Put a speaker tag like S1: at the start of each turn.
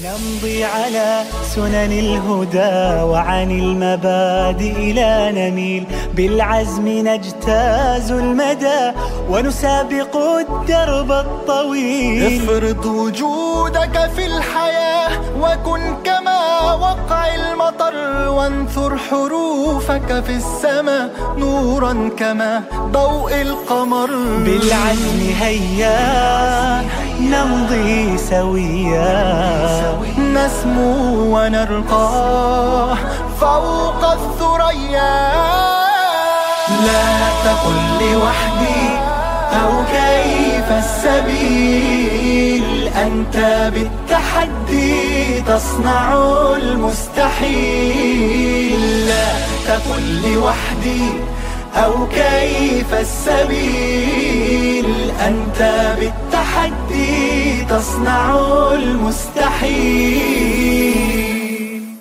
S1: نمضي على سنن الهدى وعن المبادئ لا نميل بالعزم نجتاز المدى ونسابق الدرب الطويل.
S2: افرض وجودك في الحياة وكن كما وقع المطر وانثر حروفك في السماء نورا كما ضوء القمر.
S1: بالعزم هيا نمضي سويا.
S2: نسمو ونرقى فوق الثريا. لا تقل لوحدي أو كيف السبيل؟ أنت بالتحدي تصنع المستحيل. لا تقل لوحدي أو كيف السبيل؟ أنت بالتحدي تصنع المستحيل.